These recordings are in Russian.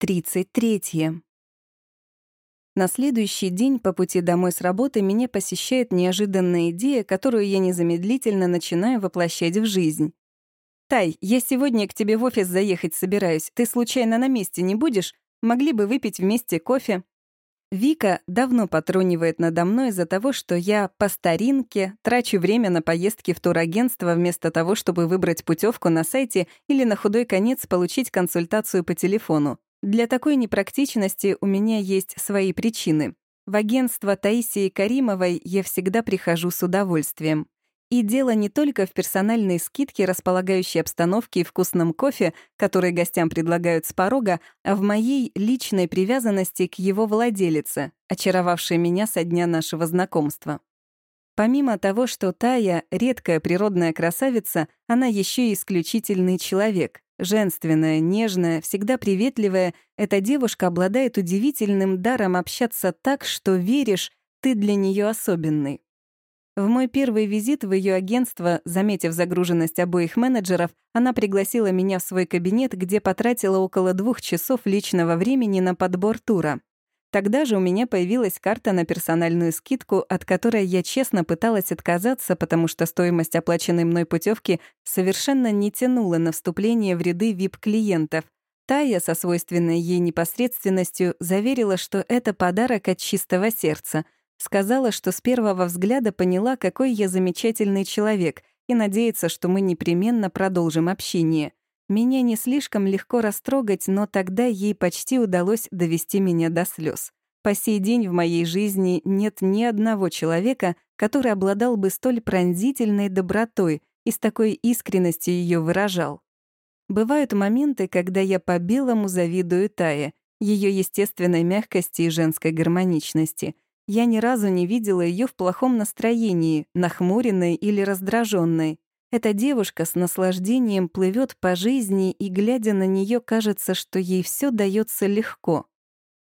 33. На следующий день по пути домой с работы меня посещает неожиданная идея, которую я незамедлительно начинаю воплощать в жизнь. «Тай, я сегодня к тебе в офис заехать собираюсь. Ты случайно на месте не будешь? Могли бы выпить вместе кофе?» Вика давно потронивает надо мной из-за того, что я по старинке трачу время на поездки в турагентство вместо того, чтобы выбрать путевку на сайте или на худой конец получить консультацию по телефону. Для такой непрактичности у меня есть свои причины. В агентство Таисии Каримовой я всегда прихожу с удовольствием. И дело не только в персональной скидке, располагающей обстановке и вкусном кофе, который гостям предлагают с порога, а в моей личной привязанности к его владелице, очаровавшей меня со дня нашего знакомства. Помимо того, что Тая — редкая природная красавица, она еще и исключительный человек. Женственная, нежная, всегда приветливая, эта девушка обладает удивительным даром общаться так, что веришь, ты для нее особенный. В мой первый визит в ее агентство, заметив загруженность обоих менеджеров, она пригласила меня в свой кабинет, где потратила около двух часов личного времени на подбор тура. Тогда же у меня появилась карта на персональную скидку, от которой я честно пыталась отказаться, потому что стоимость оплаченной мной путевки совершенно не тянула на вступление в ряды VIP-клиентов. Тая со свойственной ей непосредственностью заверила, что это подарок от чистого сердца. Сказала, что с первого взгляда поняла, какой я замечательный человек, и надеется, что мы непременно продолжим общение. Меня не слишком легко растрогать, но тогда ей почти удалось довести меня до слез. По сей день в моей жизни нет ни одного человека, который обладал бы столь пронзительной добротой и с такой искренностью ее выражал. Бывают моменты, когда я по-белому завидую Тае, ее естественной мягкости и женской гармоничности. Я ни разу не видела ее в плохом настроении, нахмуренной или раздраженной. Эта девушка с наслаждением плывет по жизни, и, глядя на нее, кажется, что ей все дается легко.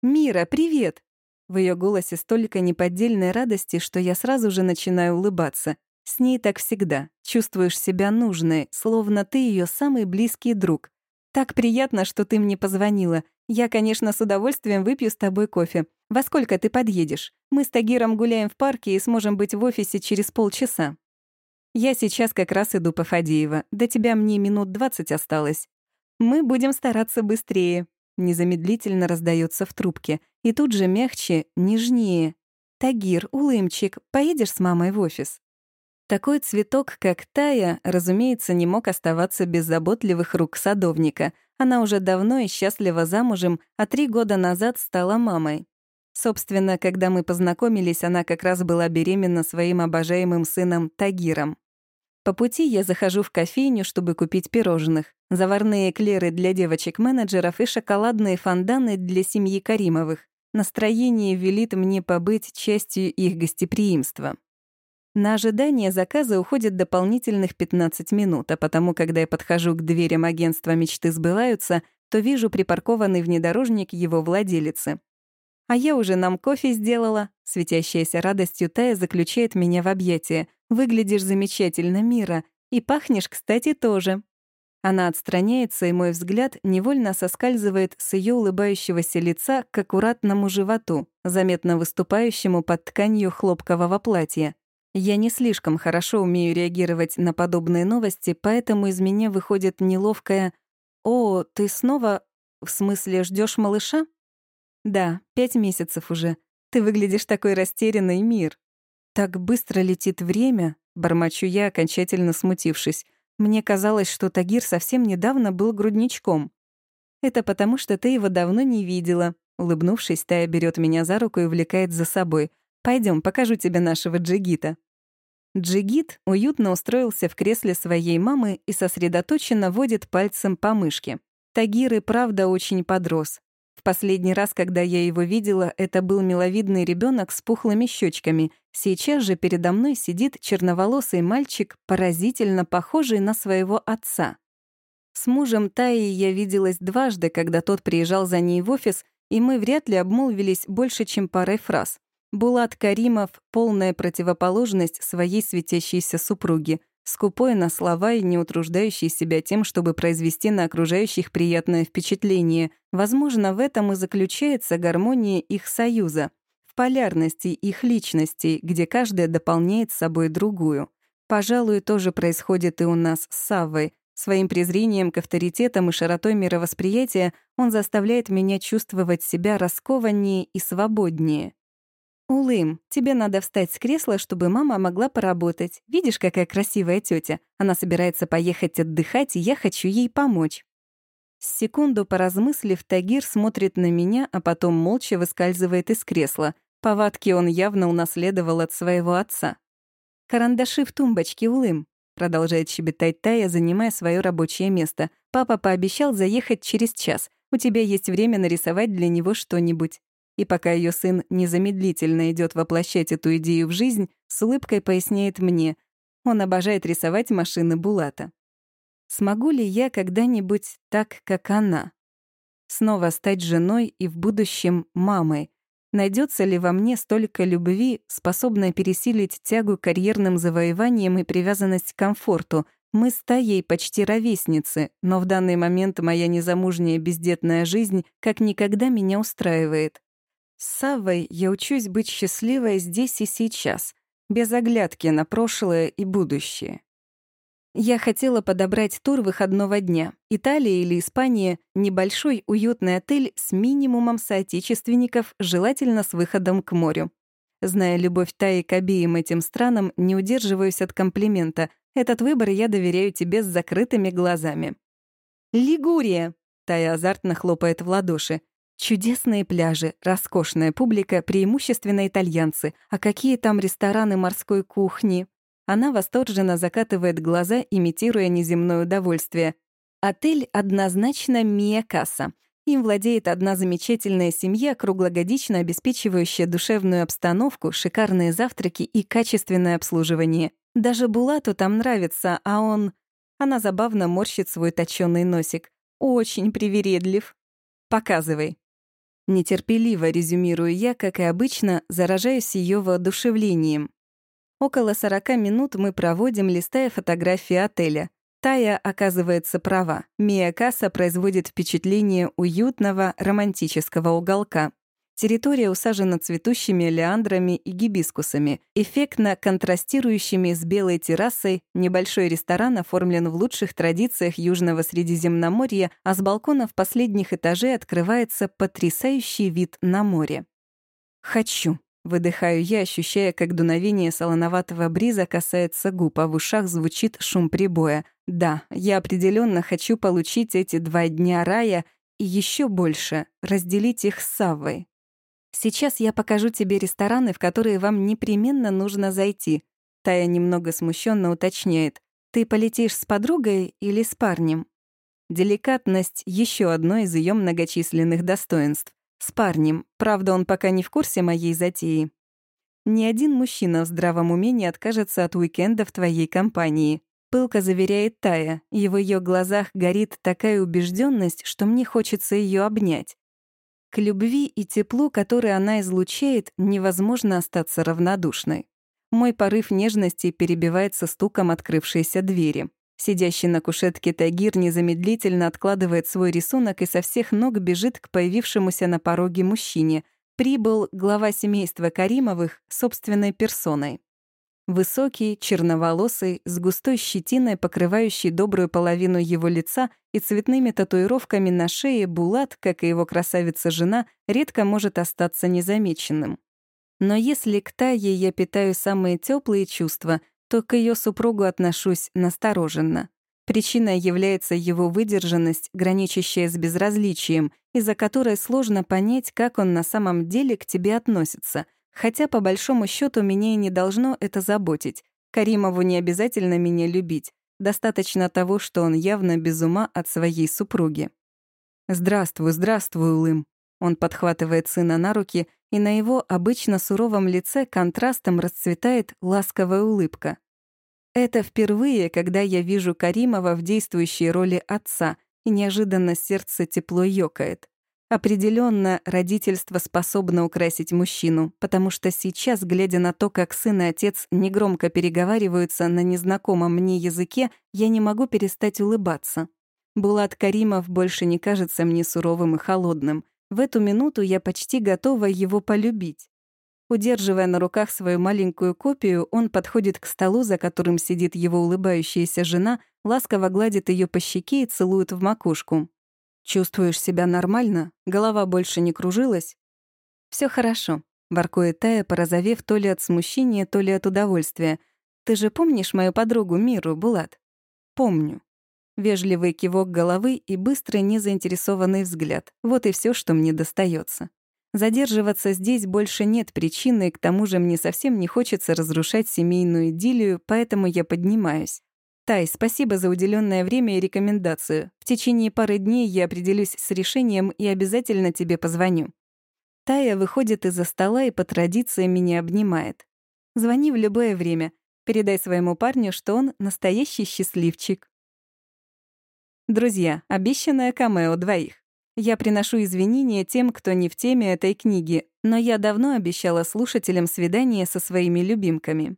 «Мира, привет!» В ее голосе столько неподдельной радости, что я сразу же начинаю улыбаться. С ней так всегда. Чувствуешь себя нужной, словно ты ее самый близкий друг. Так приятно, что ты мне позвонила. Я, конечно, с удовольствием выпью с тобой кофе. Во сколько ты подъедешь? Мы с Тагиром гуляем в парке и сможем быть в офисе через полчаса. Я сейчас как раз иду по Фадеева. До тебя мне минут двадцать осталось. Мы будем стараться быстрее. Незамедлительно раздается в трубке. И тут же мягче, нежнее. Тагир, улымчик, поедешь с мамой в офис? Такой цветок, как Тая, разумеется, не мог оставаться без заботливых рук садовника. Она уже давно и счастлива замужем, а три года назад стала мамой. Собственно, когда мы познакомились, она как раз была беременна своим обожаемым сыном Тагиром. По пути я захожу в кофейню, чтобы купить пирожных, заварные эклеры для девочек-менеджеров и шоколадные фонданы для семьи Каримовых. Настроение велит мне побыть частью их гостеприимства. На ожидание заказа уходит дополнительных 15 минут, а потому, когда я подхожу к дверям агентства «Мечты сбываются», то вижу припаркованный внедорожник его владелицы. «А я уже нам кофе сделала». Светящаяся радостью Тая заключает меня в объятия. «Выглядишь замечательно, Мира. И пахнешь, кстати, тоже». Она отстраняется, и мой взгляд невольно соскальзывает с ее улыбающегося лица к аккуратному животу, заметно выступающему под тканью хлопкового платья. Я не слишком хорошо умею реагировать на подобные новости, поэтому из меня выходит неловкое «О, ты снова... В смысле, ждешь малыша?» «Да, пять месяцев уже. Ты выглядишь такой растерянный, мир». «Так быстро летит время», — бормочу я, окончательно смутившись. «Мне казалось, что Тагир совсем недавно был грудничком». «Это потому, что ты его давно не видела». Улыбнувшись, Тая берет меня за руку и увлекает за собой. Пойдем, покажу тебе нашего джигита». Джигит уютно устроился в кресле своей мамы и сосредоточенно водит пальцем по мышке. Тагир и правда очень подрос. В последний раз, когда я его видела, это был миловидный ребенок с пухлыми щечками. Сейчас же передо мной сидит черноволосый мальчик, поразительно похожий на своего отца. С мужем Таи я виделась дважды, когда тот приезжал за ней в офис, и мы вряд ли обмолвились больше, чем парой фраз. Булат Каримов — полная противоположность своей светящейся супруги. Скупой на слова и не утруждающий себя тем, чтобы произвести на окружающих приятное впечатление. Возможно, в этом и заключается гармония их союза, в полярности их личностей, где каждая дополняет собой другую. Пожалуй, то же происходит и у нас с Саввой. Своим презрением к авторитетам и широтой мировосприятия он заставляет меня чувствовать себя раскованнее и свободнее. «Улым, тебе надо встать с кресла, чтобы мама могла поработать. Видишь, какая красивая тетя. Она собирается поехать отдыхать, и я хочу ей помочь». С секунду поразмыслив, Тагир смотрит на меня, а потом молча выскальзывает из кресла. Повадки он явно унаследовал от своего отца. «Карандаши в тумбочке, Улым», — продолжает щебетать Тая, занимая свое рабочее место. «Папа пообещал заехать через час. У тебя есть время нарисовать для него что-нибудь». И пока ее сын незамедлительно идет воплощать эту идею в жизнь, с улыбкой поясняет мне, он обожает рисовать машины Булата. Смогу ли я когда-нибудь так, как она? Снова стать женой и в будущем мамой. Найдется ли во мне столько любви, способной пересилить тягу к карьерным завоеваниям и привязанность к комфорту? Мы с Таей почти ровесницы, но в данный момент моя незамужняя бездетная жизнь как никогда меня устраивает. С Саввой я учусь быть счастливой здесь и сейчас, без оглядки на прошлое и будущее. Я хотела подобрать тур выходного дня. Италия или Испания — небольшой уютный отель с минимумом соотечественников, желательно с выходом к морю. Зная любовь Таи к обеим этим странам, не удерживаюсь от комплимента. Этот выбор я доверяю тебе с закрытыми глазами. «Лигурия!» — Тая азартно хлопает в ладоши. Чудесные пляжи, роскошная публика, преимущественно итальянцы. А какие там рестораны морской кухни? Она восторженно закатывает глаза, имитируя неземное удовольствие. Отель однозначно Мия Касса. Им владеет одна замечательная семья, круглогодично обеспечивающая душевную обстановку, шикарные завтраки и качественное обслуживание. Даже Булату там нравится, а он... Она забавно морщит свой точёный носик. Очень привередлив. Показывай. Нетерпеливо резюмирую я, как и обычно, заражаюсь ее воодушевлением. Около 40 минут мы проводим, листая фотографии отеля. Тая оказывается права. Мия Касса производит впечатление уютного, романтического уголка. Территория усажена цветущими леандрами и гибискусами, эффектно контрастирующими с белой террасой. Небольшой ресторан оформлен в лучших традициях Южного Средиземноморья, а с балконов последних этажей открывается потрясающий вид на море. «Хочу», — выдыхаю я, ощущая, как дуновение солоноватого бриза касается губ, а в ушах звучит шум прибоя. «Да, я определенно хочу получить эти два дня рая и еще больше разделить их с Саввой. Сейчас я покажу тебе рестораны, в которые вам непременно нужно зайти. Тая немного смущенно уточняет. Ты полетишь с подругой или с парнем? Деликатность — еще одно из ее многочисленных достоинств. С парнем. Правда, он пока не в курсе моей затеи. Ни один мужчина в здравом уме не откажется от уикенда в твоей компании. Пылко заверяет Тая. И в ее глазах горит такая убежденность, что мне хочется ее обнять. К любви и теплу, которые она излучает, невозможно остаться равнодушной. Мой порыв нежности перебивается стуком открывшейся двери. Сидящий на кушетке Тагир незамедлительно откладывает свой рисунок и со всех ног бежит к появившемуся на пороге мужчине. Прибыл глава семейства Каримовых собственной персоной. Высокий, черноволосый, с густой щетиной, покрывающей добрую половину его лица и цветными татуировками на шее, Булат, как и его красавица-жена, редко может остаться незамеченным. Но если к Тае я питаю самые теплые чувства, то к ее супругу отношусь настороженно. Причиной является его выдержанность, граничащая с безразличием, из-за которой сложно понять, как он на самом деле к тебе относится — Хотя, по большому счету меня и не должно это заботить. Каримову не обязательно меня любить. Достаточно того, что он явно без ума от своей супруги. «Здравствуй, здравствуй, Улым». Он подхватывает сына на руки, и на его обычно суровом лице контрастом расцветает ласковая улыбка. Это впервые, когда я вижу Каримова в действующей роли отца, и неожиданно сердце тепло ёкает. Определенно, родительство способно украсить мужчину, потому что сейчас, глядя на то, как сын и отец негромко переговариваются на незнакомом мне языке, я не могу перестать улыбаться. Булат Каримов больше не кажется мне суровым и холодным. В эту минуту я почти готова его полюбить. Удерживая на руках свою маленькую копию, он подходит к столу, за которым сидит его улыбающаяся жена, ласково гладит ее по щеке и целует в макушку. «Чувствуешь себя нормально? Голова больше не кружилась?» Все хорошо», — воркует Тая, порозовев то ли от смущения, то ли от удовольствия. «Ты же помнишь мою подругу Миру, Булат?» «Помню». Вежливый кивок головы и быстрый незаинтересованный взгляд. Вот и все, что мне достается. Задерживаться здесь больше нет причины, и к тому же мне совсем не хочется разрушать семейную идиллию, поэтому я поднимаюсь. Тай, спасибо за уделенное время и рекомендацию. В течение пары дней я определюсь с решением и обязательно тебе позвоню. Тая выходит из-за стола и по традиции меня обнимает. Звони в любое время. Передай своему парню, что он настоящий счастливчик. Друзья, обещанное камео двоих. Я приношу извинения тем, кто не в теме этой книги, но я давно обещала слушателям свидание со своими любимками.